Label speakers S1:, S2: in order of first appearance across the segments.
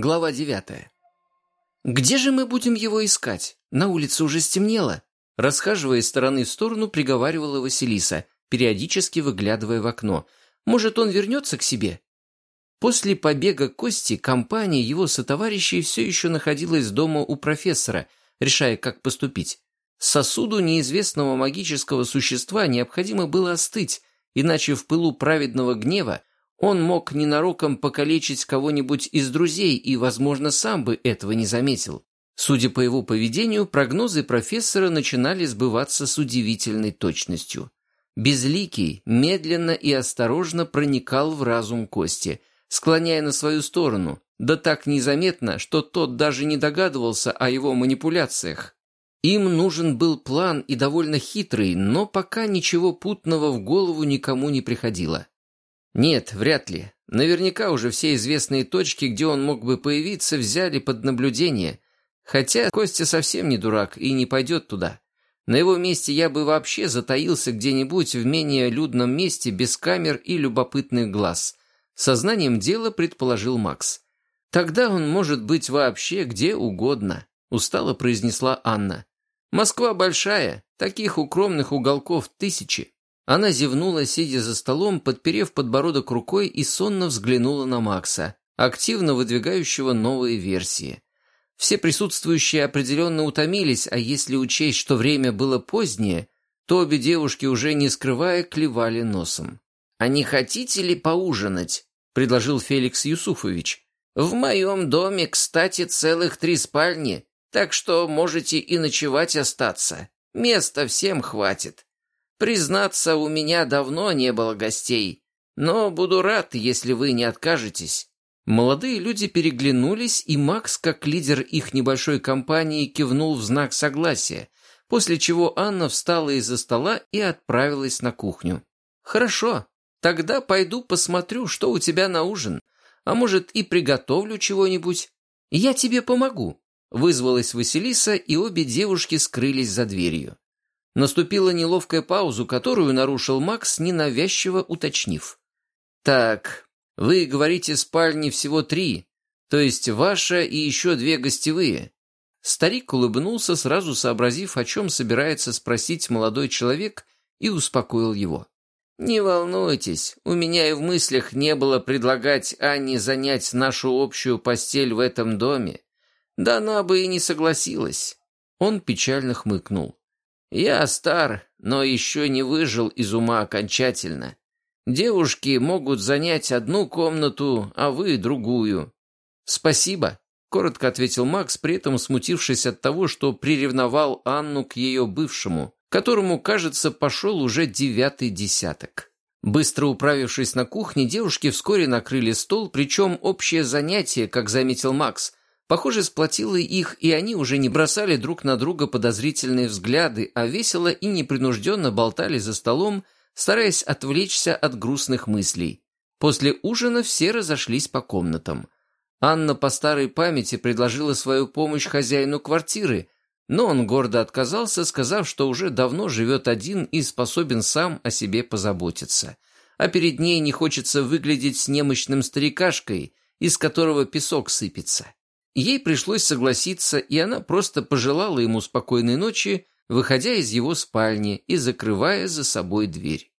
S1: Глава девятая. «Где же мы будем его искать? На улице уже стемнело». Расхаживая из стороны в сторону, приговаривала Василиса, периодически выглядывая в окно. «Может, он вернется к себе?» После побега Кости компания его сотоварищей все еще находилась дома у профессора, решая, как поступить. Сосуду неизвестного магического существа необходимо было остыть, иначе в пылу праведного гнева он мог ненароком покалечить кого-нибудь из друзей и, возможно, сам бы этого не заметил. Судя по его поведению, прогнозы профессора начинали сбываться с удивительной точностью. Безликий медленно и осторожно проникал в разум Кости, склоняя на свою сторону, да так незаметно, что тот даже не догадывался о его манипуляциях. Им нужен был план и довольно хитрый, но пока ничего путного в голову никому не приходило. Нет, вряд ли. Наверняка уже все известные точки, где он мог бы появиться, взяли под наблюдение. Хотя Костя совсем не дурак и не пойдет туда. На его месте я бы вообще затаился где-нибудь в менее людном месте без камер и любопытных глаз. Сознанием дела предположил Макс. Тогда он может быть вообще где угодно, устало произнесла Анна. Москва большая, таких укромных уголков тысячи. Она зевнула, сидя за столом, подперев подбородок рукой и сонно взглянула на Макса, активно выдвигающего новые версии. Все присутствующие определенно утомились, а если учесть, что время было позднее, то обе девушки, уже не скрывая, клевали носом. «А не хотите ли поужинать?» – предложил Феликс Юсуфович. «В моем доме, кстати, целых три спальни, так что можете и ночевать остаться. Места всем хватит. Признаться, у меня давно не было гостей, но буду рад, если вы не откажетесь». Молодые люди переглянулись, и Макс, как лидер их небольшой компании, кивнул в знак согласия, после чего Анна встала из-за стола и отправилась на кухню. «Хорошо, тогда пойду посмотрю, что у тебя на ужин, а может и приготовлю чего-нибудь. Я тебе помогу», — вызвалась Василиса, и обе девушки скрылись за дверью. Наступила неловкая пауза, которую нарушил Макс, ненавязчиво уточнив. «Так, вы говорите, спальни всего три, то есть ваша и еще две гостевые». Старик улыбнулся, сразу сообразив, о чем собирается спросить молодой человек, и успокоил его. «Не волнуйтесь, у меня и в мыслях не было предлагать Анне занять нашу общую постель в этом доме. Да она бы и не согласилась». Он печально хмыкнул. Я стар, но еще не выжил из ума окончательно. Девушки могут занять одну комнату, а вы другую. Спасибо, коротко ответил Макс, при этом смутившись от того, что приревновал Анну к ее бывшему, которому, кажется, пошел уже девятый десяток. Быстро управившись на кухне, девушки вскоре накрыли стол, причем общее занятие, как заметил Макс, Похоже, сплотило их, и они уже не бросали друг на друга подозрительные взгляды, а весело и непринужденно болтали за столом, стараясь отвлечься от грустных мыслей. После ужина все разошлись по комнатам. Анна по старой памяти предложила свою помощь хозяину квартиры, но он гордо отказался, сказав, что уже давно живет один и способен сам о себе позаботиться. А перед ней не хочется выглядеть с немощным старикашкой, из которого песок сыпется. Ей пришлось согласиться, и она просто пожелала ему спокойной ночи, выходя из его спальни и закрывая за собой дверь.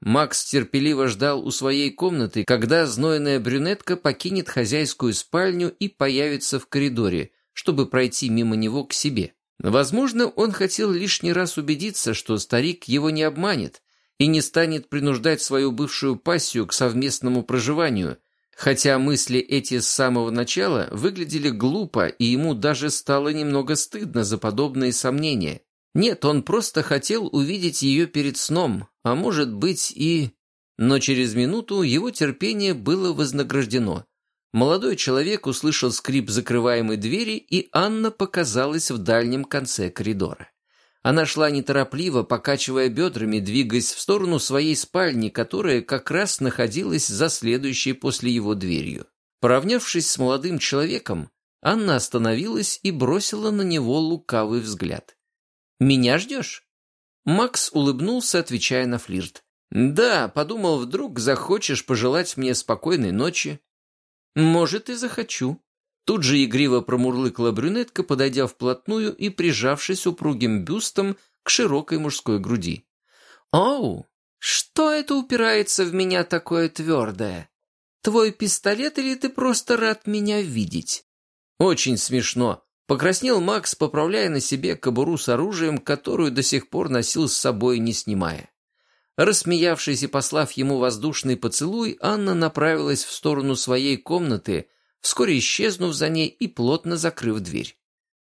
S1: Макс терпеливо ждал у своей комнаты, когда знойная брюнетка покинет хозяйскую спальню и появится в коридоре, чтобы пройти мимо него к себе. Возможно, он хотел лишний раз убедиться, что старик его не обманет и не станет принуждать свою бывшую пассию к совместному проживанию – Хотя мысли эти с самого начала выглядели глупо, и ему даже стало немного стыдно за подобные сомнения. Нет, он просто хотел увидеть ее перед сном, а может быть и... Но через минуту его терпение было вознаграждено. Молодой человек услышал скрип закрываемой двери, и Анна показалась в дальнем конце коридора. Она шла неторопливо, покачивая бедрами, двигаясь в сторону своей спальни, которая как раз находилась за следующей после его дверью. Поравнявшись с молодым человеком, Анна остановилась и бросила на него лукавый взгляд. «Меня ждешь?» Макс улыбнулся, отвечая на флирт. «Да, подумал, вдруг захочешь пожелать мне спокойной ночи». «Может, и захочу». Тут же игриво промурлыкала брюнетка, подойдя вплотную и прижавшись упругим бюстом к широкой мужской груди. «Оу, что это упирается в меня такое твердое? Твой пистолет или ты просто рад меня видеть?» «Очень смешно», — покраснел Макс, поправляя на себе кобуру с оружием, которую до сих пор носил с собой, не снимая. Рассмеявшись и послав ему воздушный поцелуй, Анна направилась в сторону своей комнаты, вскоре исчезнув за ней и плотно закрыв дверь.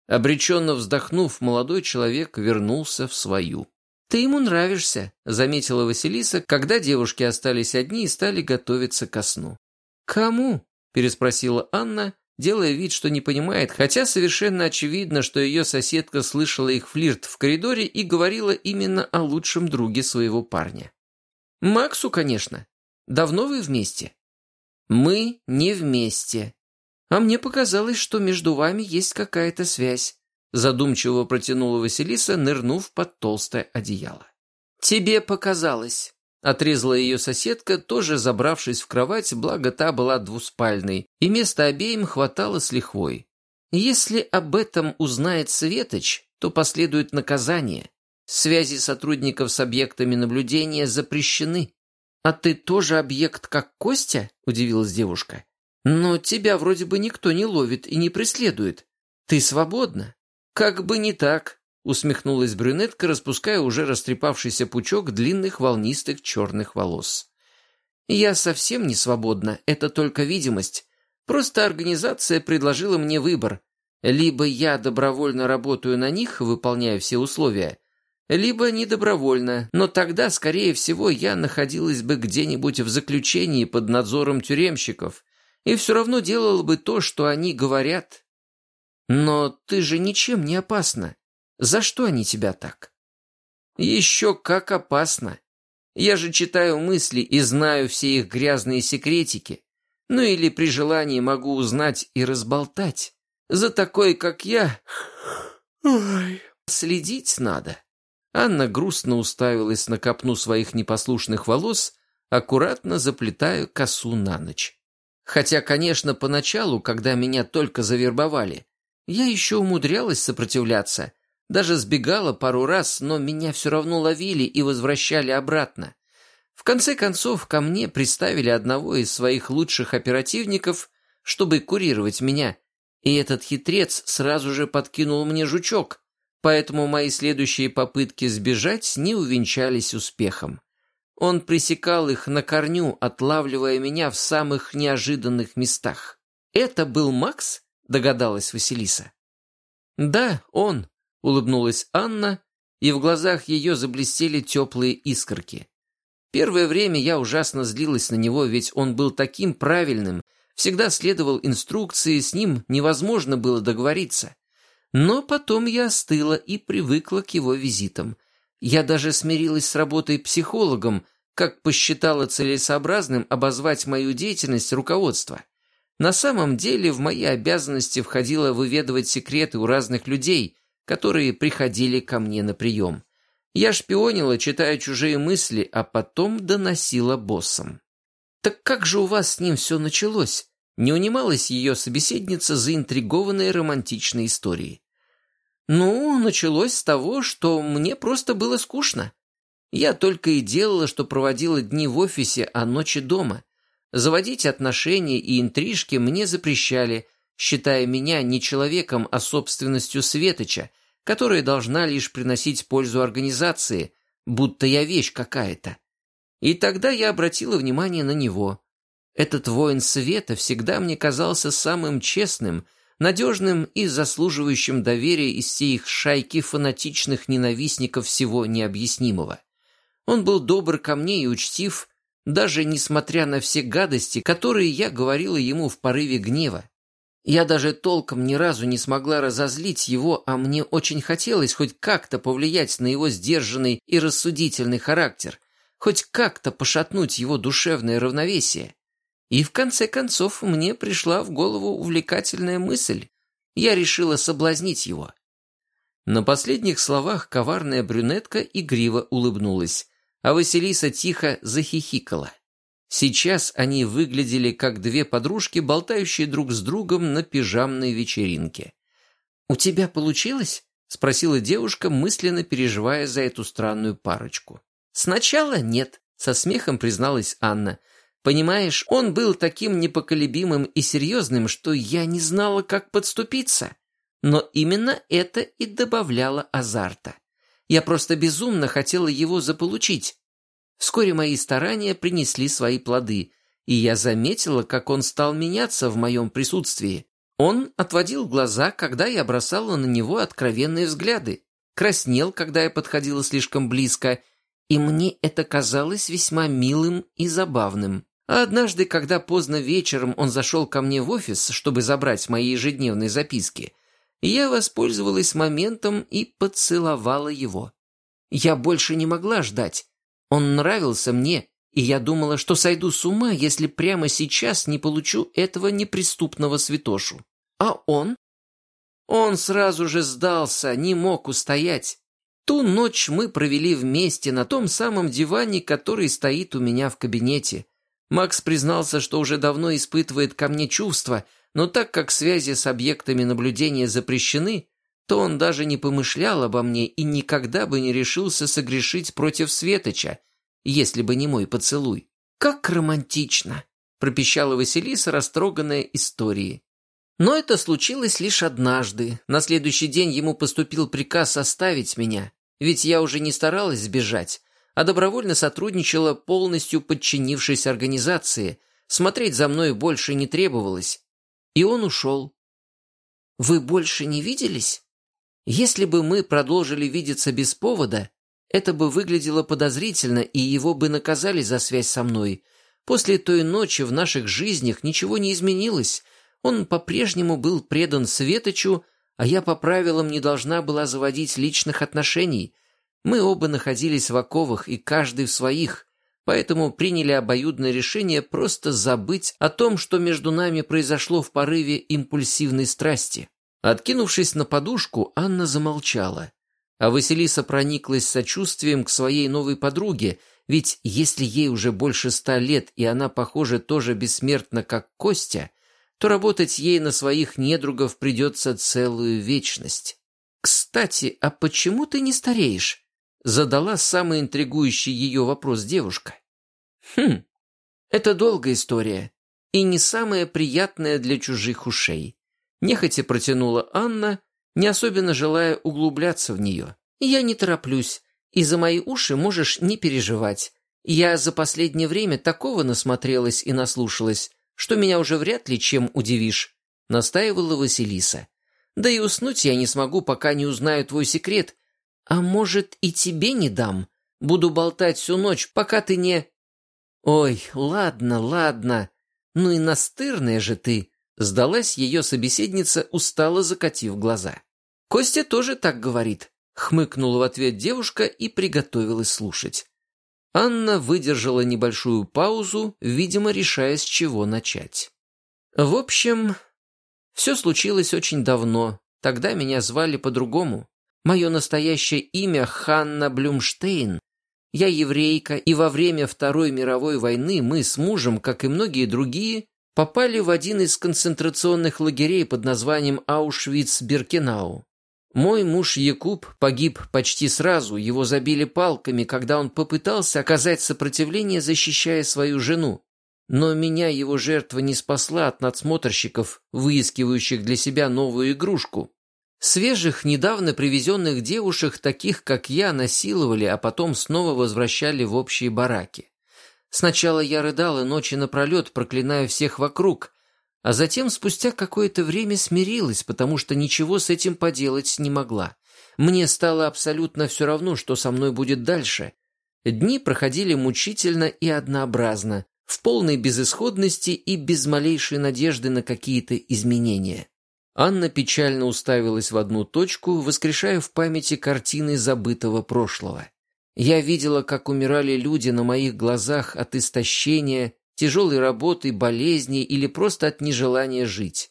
S1: Обреченно вздохнув, молодой человек вернулся в свою. «Ты ему нравишься», — заметила Василиса, когда девушки остались одни и стали готовиться ко сну. «Кому?» — переспросила Анна, делая вид, что не понимает, хотя совершенно очевидно, что ее соседка слышала их флирт в коридоре и говорила именно о лучшем друге своего парня. «Максу, конечно. Давно вы вместе?» «Мы не вместе», «А мне показалось, что между вами есть какая-то связь», задумчиво протянула Василиса, нырнув под толстое одеяло. «Тебе показалось», — отрезала ее соседка, тоже забравшись в кровать, благо та была двуспальной, и места обеим хватало с лихвой. «Если об этом узнает Светоч, то последует наказание. Связи сотрудников с объектами наблюдения запрещены». «А ты тоже объект, как Костя?» — удивилась девушка. «Но тебя вроде бы никто не ловит и не преследует. Ты свободна». «Как бы не так», — усмехнулась брюнетка, распуская уже растрепавшийся пучок длинных волнистых черных волос. «Я совсем не свободна, это только видимость. Просто организация предложила мне выбор. Либо я добровольно работаю на них, выполняя все условия, либо недобровольно, но тогда, скорее всего, я находилась бы где-нибудь в заключении под надзором тюремщиков, и все равно делала бы то, что они говорят. Но ты же ничем не опасна. За что они тебя так? Еще как опасно. Я же читаю мысли и знаю все их грязные секретики. Ну или при желании могу узнать и разболтать. За такой, как я... Ой, следить надо. Анна грустно уставилась на копну своих непослушных волос, аккуратно заплетая косу на ночь. Хотя, конечно, поначалу, когда меня только завербовали, я еще умудрялась сопротивляться, даже сбегала пару раз, но меня все равно ловили и возвращали обратно. В конце концов, ко мне приставили одного из своих лучших оперативников, чтобы курировать меня, и этот хитрец сразу же подкинул мне жучок, поэтому мои следующие попытки сбежать не увенчались успехом. Он пресекал их на корню, отлавливая меня в самых неожиданных местах. «Это был Макс?» — догадалась Василиса. «Да, он», — улыбнулась Анна, и в глазах ее заблестели теплые искорки. Первое время я ужасно злилась на него, ведь он был таким правильным, всегда следовал инструкции, с ним невозможно было договориться. Но потом я остыла и привыкла к его визитам. Я даже смирилась с работой психологом, как посчитала целесообразным обозвать мою деятельность руководство. На самом деле в мои обязанности входило выведывать секреты у разных людей, которые приходили ко мне на прием. Я шпионила, читая чужие мысли, а потом доносила боссам. «Так как же у вас с ним все началось?» Не унималась ее собеседница, заинтригованная романтичной историей. «Ну, началось с того, что мне просто было скучно. Я только и делала, что проводила дни в офисе, а ночи дома. Заводить отношения и интрижки мне запрещали, считая меня не человеком, а собственностью Светоча, которая должна лишь приносить пользу организации, будто я вещь какая-то. И тогда я обратила внимание на него. Этот воин света всегда мне казался самым честным, надежным и заслуживающим доверия из всей их шайки фанатичных ненавистников всего необъяснимого. Он был добр ко мне и учтив, даже несмотря на все гадости, которые я говорила ему в порыве гнева. Я даже толком ни разу не смогла разозлить его, а мне очень хотелось хоть как-то повлиять на его сдержанный и рассудительный характер, хоть как-то пошатнуть его душевное равновесие. И в конце концов мне пришла в голову увлекательная мысль. Я решила соблазнить его. На последних словах коварная брюнетка игриво улыбнулась, а Василиса тихо захихикала. Сейчас они выглядели как две подружки, болтающие друг с другом на пижамной вечеринке. «У тебя получилось?» — спросила девушка, мысленно переживая за эту странную парочку. «Сначала нет», — со смехом призналась Анна. «Понимаешь, он был таким непоколебимым и серьезным, что я не знала, как подступиться. Но именно это и добавляло азарта. Я просто безумно хотела его заполучить. Вскоре мои старания принесли свои плоды, и я заметила, как он стал меняться в моем присутствии. Он отводил глаза, когда я бросала на него откровенные взгляды, краснел, когда я подходила слишком близко, и мне это казалось весьма милым и забавным. А однажды, когда поздно вечером он зашел ко мне в офис, чтобы забрать мои ежедневные записки, я воспользовалась моментом и поцеловала его. Я больше не могла ждать. Он нравился мне, и я думала, что сойду с ума, если прямо сейчас не получу этого неприступного святошу. А он? Он сразу же сдался, не мог устоять. Ту ночь мы провели вместе на том самом диване, который стоит у меня в кабинете. Макс признался, что уже давно испытывает ко мне чувства, но так как связи с объектами наблюдения запрещены, то он даже не помышлял обо мне и никогда бы не решился согрешить против Светоча, если бы не мой поцелуй. «Как романтично!» – пропищала Василиса, растроганная историей. Но это случилось лишь однажды. На следующий день ему поступил приказ оставить меня, ведь я уже не старалась сбежать, а добровольно сотрудничала, полностью подчинившись организации. Смотреть за мной больше не требовалось. И он ушел. «Вы больше не виделись?» Если бы мы продолжили видеться без повода, это бы выглядело подозрительно, и его бы наказали за связь со мной. После той ночи в наших жизнях ничего не изменилось, он по-прежнему был предан Светочу, а я по правилам не должна была заводить личных отношений. Мы оба находились в оковах, и каждый в своих, поэтому приняли обоюдное решение просто забыть о том, что между нами произошло в порыве импульсивной страсти. Откинувшись на подушку, Анна замолчала, а Василиса прониклась сочувствием к своей новой подруге, ведь если ей уже больше ста лет, и она, похоже, тоже бессмертна, как Костя, то работать ей на своих недругов придется целую вечность. «Кстати, а почему ты не стареешь?» Задала самый интригующий ее вопрос девушка. «Хм, это долгая история и не самая приятная для чужих ушей. Нехотя протянула Анна, не особенно желая углубляться в нее. «Я не тороплюсь, и за мои уши можешь не переживать. Я за последнее время такого насмотрелась и наслушалась, что меня уже вряд ли чем удивишь», — настаивала Василиса. «Да и уснуть я не смогу, пока не узнаю твой секрет. А может, и тебе не дам? Буду болтать всю ночь, пока ты не...» «Ой, ладно, ладно. Ну и настырная же ты», Сдалась ее собеседница, устало закатив глаза. «Костя тоже так говорит», — хмыкнула в ответ девушка и приготовилась слушать. Анна выдержала небольшую паузу, видимо, решая, с чего начать. «В общем, все случилось очень давно. Тогда меня звали по-другому. Мое настоящее имя Ханна Блюмштейн. Я еврейка, и во время Второй мировой войны мы с мужем, как и многие другие, попали в один из концентрационных лагерей под названием Аушвиц-Биркенау. Мой муж Якуб погиб почти сразу, его забили палками, когда он попытался оказать сопротивление, защищая свою жену. Но меня его жертва не спасла от надсмотрщиков, выискивающих для себя новую игрушку. Свежих, недавно привезенных девушек, таких как я, насиловали, а потом снова возвращали в общие бараки. Сначала я рыдала ночи напролет, проклиная всех вокруг, а затем спустя какое-то время смирилась, потому что ничего с этим поделать не могла. Мне стало абсолютно все равно, что со мной будет дальше. Дни проходили мучительно и однообразно, в полной безысходности и без малейшей надежды на какие-то изменения. Анна печально уставилась в одну точку, воскрешая в памяти картины забытого прошлого. Я видела, как умирали люди на моих глазах от истощения, тяжелой работы, болезней или просто от нежелания жить.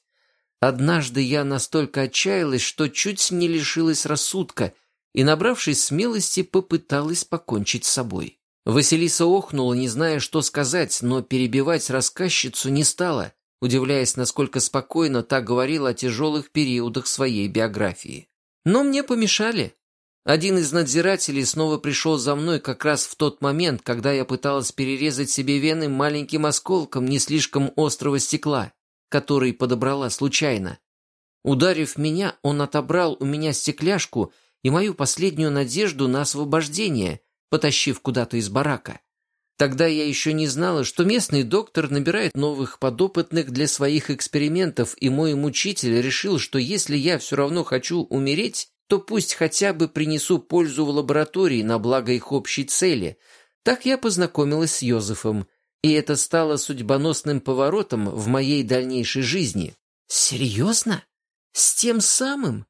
S1: Однажды я настолько отчаялась, что чуть не лишилась рассудка и, набравшись смелости, попыталась покончить с собой. Василиса охнула, не зная, что сказать, но перебивать рассказчицу не стала, удивляясь, насколько спокойно та говорила о тяжелых периодах своей биографии. Но мне помешали. Один из надзирателей снова пришел за мной как раз в тот момент, когда я пыталась перерезать себе вены маленьким осколком не слишком острого стекла, который подобрала случайно. Ударив меня, он отобрал у меня стекляшку и мою последнюю надежду на освобождение, потащив куда-то из барака. Тогда я еще не знала, что местный доктор набирает новых подопытных для своих экспериментов, и мой мучитель решил, что если я все равно хочу умереть, то пусть хотя бы принесу пользу в лаборатории на благо их общей цели. Так я познакомилась с Йозефом, и это стало судьбоносным поворотом в моей дальнейшей жизни. Серьезно? С тем самым?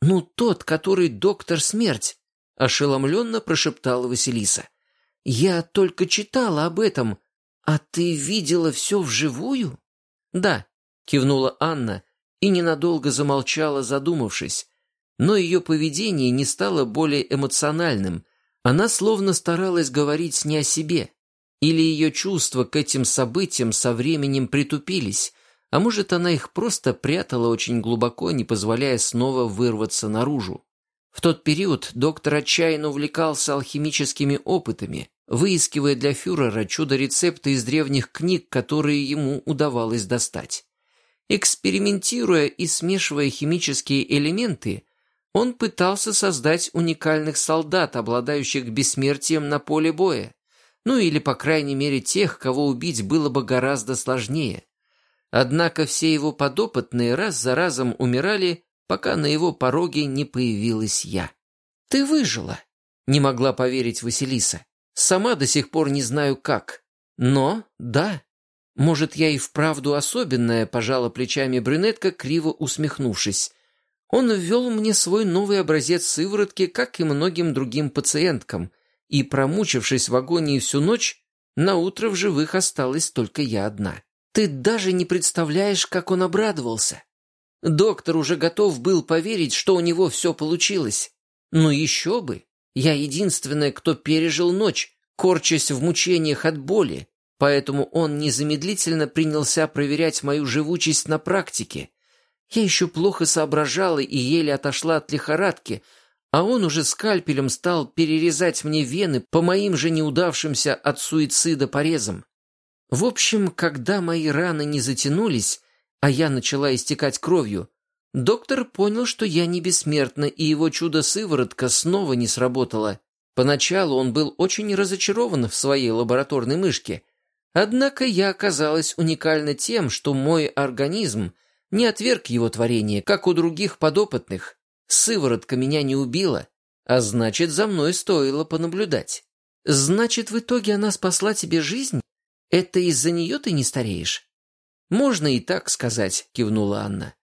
S1: Ну, тот, который доктор смерть, ошеломленно прошептала Василиса. Я только читала об этом, а ты видела все вживую? Да, кивнула Анна и ненадолго замолчала, задумавшись но ее поведение не стало более эмоциональным. Она словно старалась говорить не о себе. Или ее чувства к этим событиям со временем притупились, а может, она их просто прятала очень глубоко, не позволяя снова вырваться наружу. В тот период доктор отчаянно увлекался алхимическими опытами, выискивая для фюрера чудо-рецепты из древних книг, которые ему удавалось достать. Экспериментируя и смешивая химические элементы, он пытался создать уникальных солдат, обладающих бессмертием на поле боя. Ну или, по крайней мере, тех, кого убить было бы гораздо сложнее. Однако все его подопытные раз за разом умирали, пока на его пороге не появилась я. «Ты выжила!» — не могла поверить Василиса. «Сама до сих пор не знаю как. Но, да, может, я и вправду особенная», — пожала плечами брюнетка, криво усмехнувшись. Он ввел мне свой новый образец сыворотки, как и многим другим пациенткам, и, промучившись в агонии всю ночь, на утро в живых осталась только я одна. Ты даже не представляешь, как он обрадовался. Доктор уже готов был поверить, что у него все получилось. Но еще бы! Я единственная, кто пережил ночь, корчась в мучениях от боли, поэтому он незамедлительно принялся проверять мою живучесть на практике, я еще плохо соображала и еле отошла от лихорадки, а он уже скальпелем стал перерезать мне вены по моим же неудавшимся от суицида порезам. В общем, когда мои раны не затянулись, а я начала истекать кровью, доктор понял, что я не бессмертна, и его чудо-сыворотка снова не сработала. Поначалу он был очень разочарован в своей лабораторной мышке, однако я оказалась уникальна тем, что мой организм — не отверг его творение, как у других подопытных. Сыворотка меня не убила, а значит, за мной стоило понаблюдать. Значит, в итоге она спасла тебе жизнь? Это из-за нее ты не стареешь? Можно и так сказать, кивнула Анна.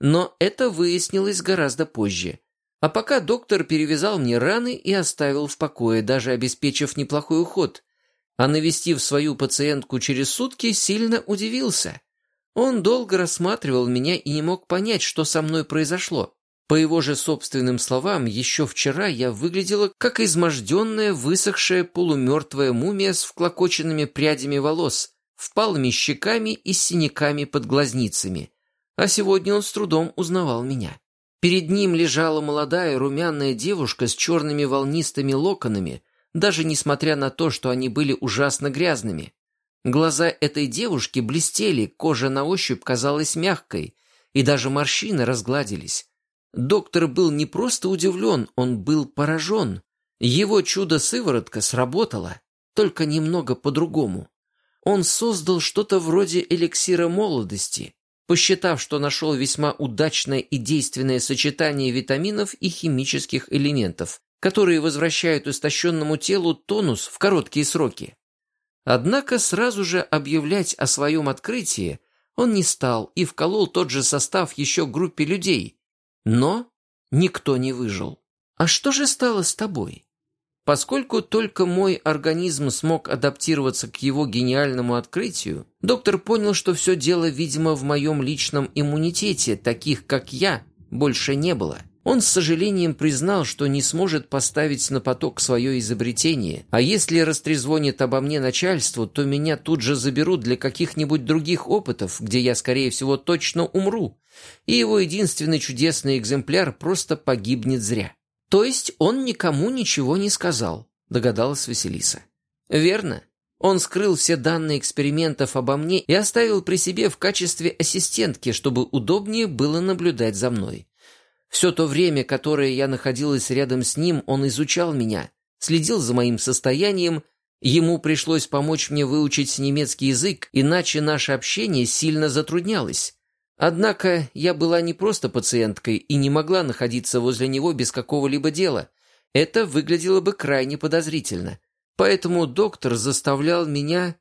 S1: Но это выяснилось гораздо позже. А пока доктор перевязал мне раны и оставил в покое, даже обеспечив неплохой уход. А навестив свою пациентку через сутки, сильно удивился. Он долго рассматривал меня и не мог понять, что со мной произошло. По его же собственным словам, еще вчера я выглядела как изможденная, высохшая, полумертвая мумия с вклокоченными прядями волос, впалыми щеками и синяками под глазницами. А сегодня он с трудом узнавал меня. Перед ним лежала молодая румяная девушка с черными волнистыми локонами, даже несмотря на то, что они были ужасно грязными. Глаза этой девушки блестели, кожа на ощупь казалась мягкой, и даже морщины разгладились. Доктор был не просто удивлен, он был поражен. Его чудо-сыворотка сработала, только немного по-другому. Он создал что-то вроде эликсира молодости, посчитав, что нашел весьма удачное и действенное сочетание витаминов и химических элементов, которые возвращают истощенному телу тонус в короткие сроки. Однако сразу же объявлять о своем открытии он не стал и вколол тот же состав еще группе людей. Но никто не выжил. «А что же стало с тобой?» Поскольку только мой организм смог адаптироваться к его гениальному открытию, доктор понял, что все дело, видимо, в моем личном иммунитете, таких как я, больше не было. Он с сожалением признал, что не сможет поставить на поток свое изобретение, а если растрезвонит обо мне начальству, то меня тут же заберут для каких-нибудь других опытов, где я, скорее всего, точно умру, и его единственный чудесный экземпляр просто погибнет зря. То есть он никому ничего не сказал, догадалась Василиса. Верно. Он скрыл все данные экспериментов обо мне и оставил при себе в качестве ассистентки, чтобы удобнее было наблюдать за мной. Все то время, которое я находилась рядом с ним, он изучал меня, следил за моим состоянием, ему пришлось помочь мне выучить немецкий язык, иначе наше общение сильно затруднялось. Однако я была не просто пациенткой и не могла находиться возле него без какого-либо дела. Это выглядело бы крайне подозрительно. Поэтому доктор заставлял меня...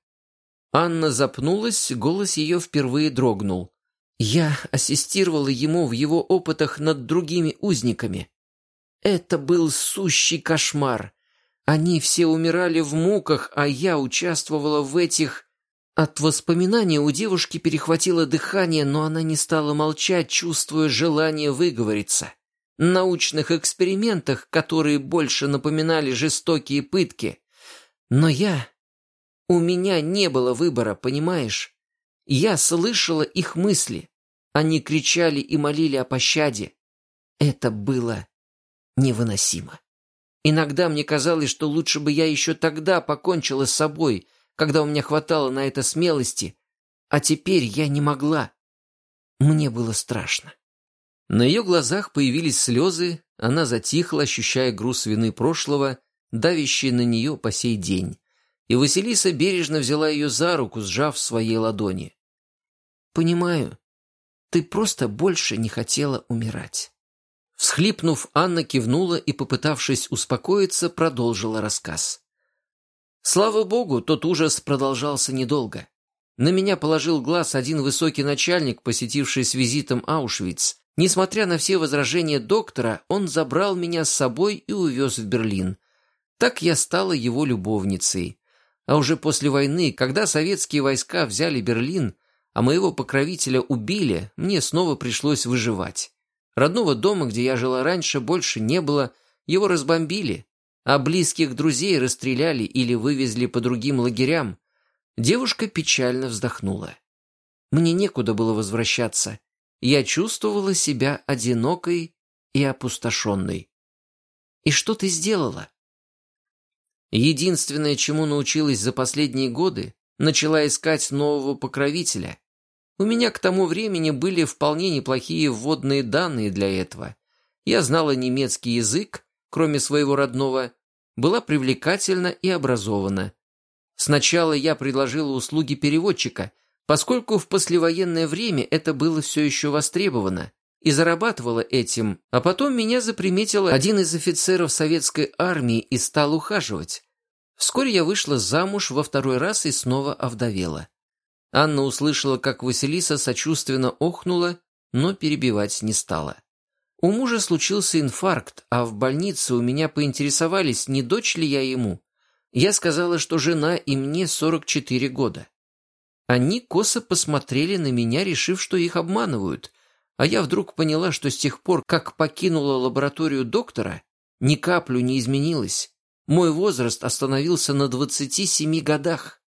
S1: Анна запнулась, голос ее впервые дрогнул. Я ассистировала ему в его опытах над другими узниками. Это был сущий кошмар. Они все умирали в муках, а я участвовала в этих... От воспоминания у девушки перехватило дыхание, но она не стала молчать, чувствуя желание выговориться. Научных экспериментах, которые больше напоминали жестокие пытки. Но я... У меня не было выбора, понимаешь? Я слышала их мысли. Они кричали и молили о пощаде. Это было невыносимо. Иногда мне казалось, что лучше бы я еще тогда покончила с собой, когда у меня хватало на это смелости, а теперь я не могла. Мне было страшно. На ее глазах появились слезы, она затихла, ощущая груз вины прошлого, давящий на нее по сей день и Василиса бережно взяла ее за руку, сжав в своей ладони. «Понимаю, ты просто больше не хотела умирать». Всхлипнув, Анна кивнула и, попытавшись успокоиться, продолжила рассказ. Слава богу, тот ужас продолжался недолго. На меня положил глаз один высокий начальник, посетивший с визитом Аушвиц. Несмотря на все возражения доктора, он забрал меня с собой и увез в Берлин. Так я стала его любовницей. А уже после войны, когда советские войска взяли Берлин, а моего покровителя убили, мне снова пришлось выживать. Родного дома, где я жила раньше, больше не было, его разбомбили, а близких друзей расстреляли или вывезли по другим лагерям. Девушка печально вздохнула. Мне некуда было возвращаться. Я чувствовала себя одинокой и опустошенной. «И что ты сделала?» Единственное, чему научилась за последние годы, начала искать нового покровителя. У меня к тому времени были вполне неплохие вводные данные для этого. Я знала немецкий язык, кроме своего родного, была привлекательна и образована. Сначала я предложила услуги переводчика, поскольку в послевоенное время это было все еще востребовано, и зарабатывала этим, а потом меня заприметил один из офицеров советской армии и стал ухаживать. Вскоре я вышла замуж во второй раз и снова овдовела. Анна услышала, как Василиса сочувственно охнула, но перебивать не стала. У мужа случился инфаркт, а в больнице у меня поинтересовались, не дочь ли я ему. Я сказала, что жена и мне 44 года. Они косо посмотрели на меня, решив, что их обманывают, а я вдруг поняла, что с тех пор, как покинула лабораторию доктора, ни каплю не изменилась. Мой возраст остановился на 27 годах.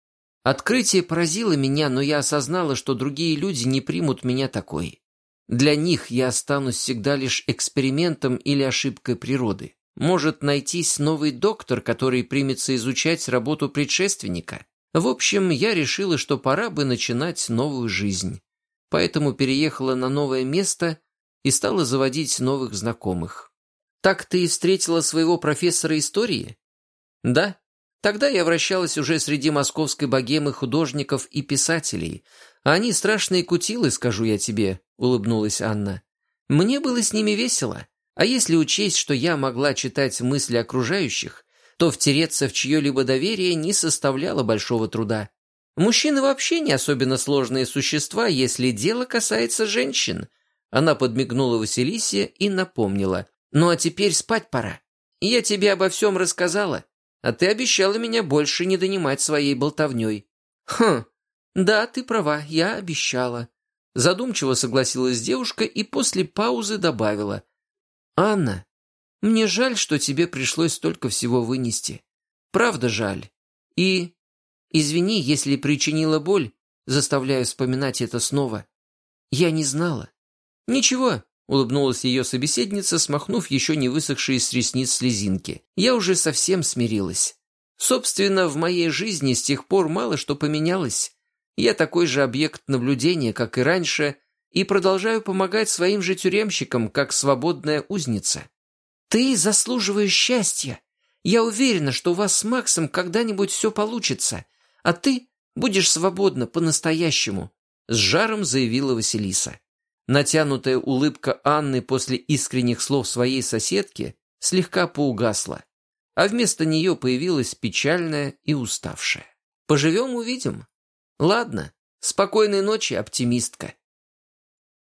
S1: Открытие поразило меня, но я осознала, что другие люди не примут меня такой. Для них я останусь всегда лишь экспериментом или ошибкой природы. Может найтись новый доктор, который примется изучать работу предшественника. В общем, я решила, что пора бы начинать новую жизнь. Поэтому переехала на новое место и стала заводить новых знакомых. «Так ты и встретила своего профессора истории?» Да, тогда я вращалась уже среди московской богемы художников и писателей. А они страшные кутилы, скажу я тебе, улыбнулась Анна. Мне было с ними весело. А если учесть, что я могла читать мысли окружающих, то втереться в чье-либо доверие не составляло большого труда. Мужчины вообще не особенно сложные существа, если дело касается женщин. Она подмигнула Василисе и напомнила. «Ну а теперь спать пора. Я тебе обо всем рассказала а ты обещала меня больше не донимать своей болтовней». «Хм, да, ты права, я обещала». Задумчиво согласилась девушка и после паузы добавила. «Анна, мне жаль, что тебе пришлось столько всего вынести. Правда жаль. И... Извини, если причинила боль, заставляю вспоминать это снова. Я не знала». «Ничего», — улыбнулась ее собеседница, смахнув еще не высохшие с ресниц слезинки. «Я уже совсем смирилась. Собственно, в моей жизни с тех пор мало что поменялось. Я такой же объект наблюдения, как и раньше, и продолжаю помогать своим же тюремщикам, как свободная узница. Ты заслуживаешь счастья. Я уверена, что у вас с Максом когда-нибудь все получится, а ты будешь свободна по-настоящему», — с жаром заявила Василиса. Натянутая улыбка Анны после искренних слов своей соседки слегка поугасла а вместо нее появилась печальная и уставшая. «Поживем – увидим. Ладно, спокойной ночи, оптимистка».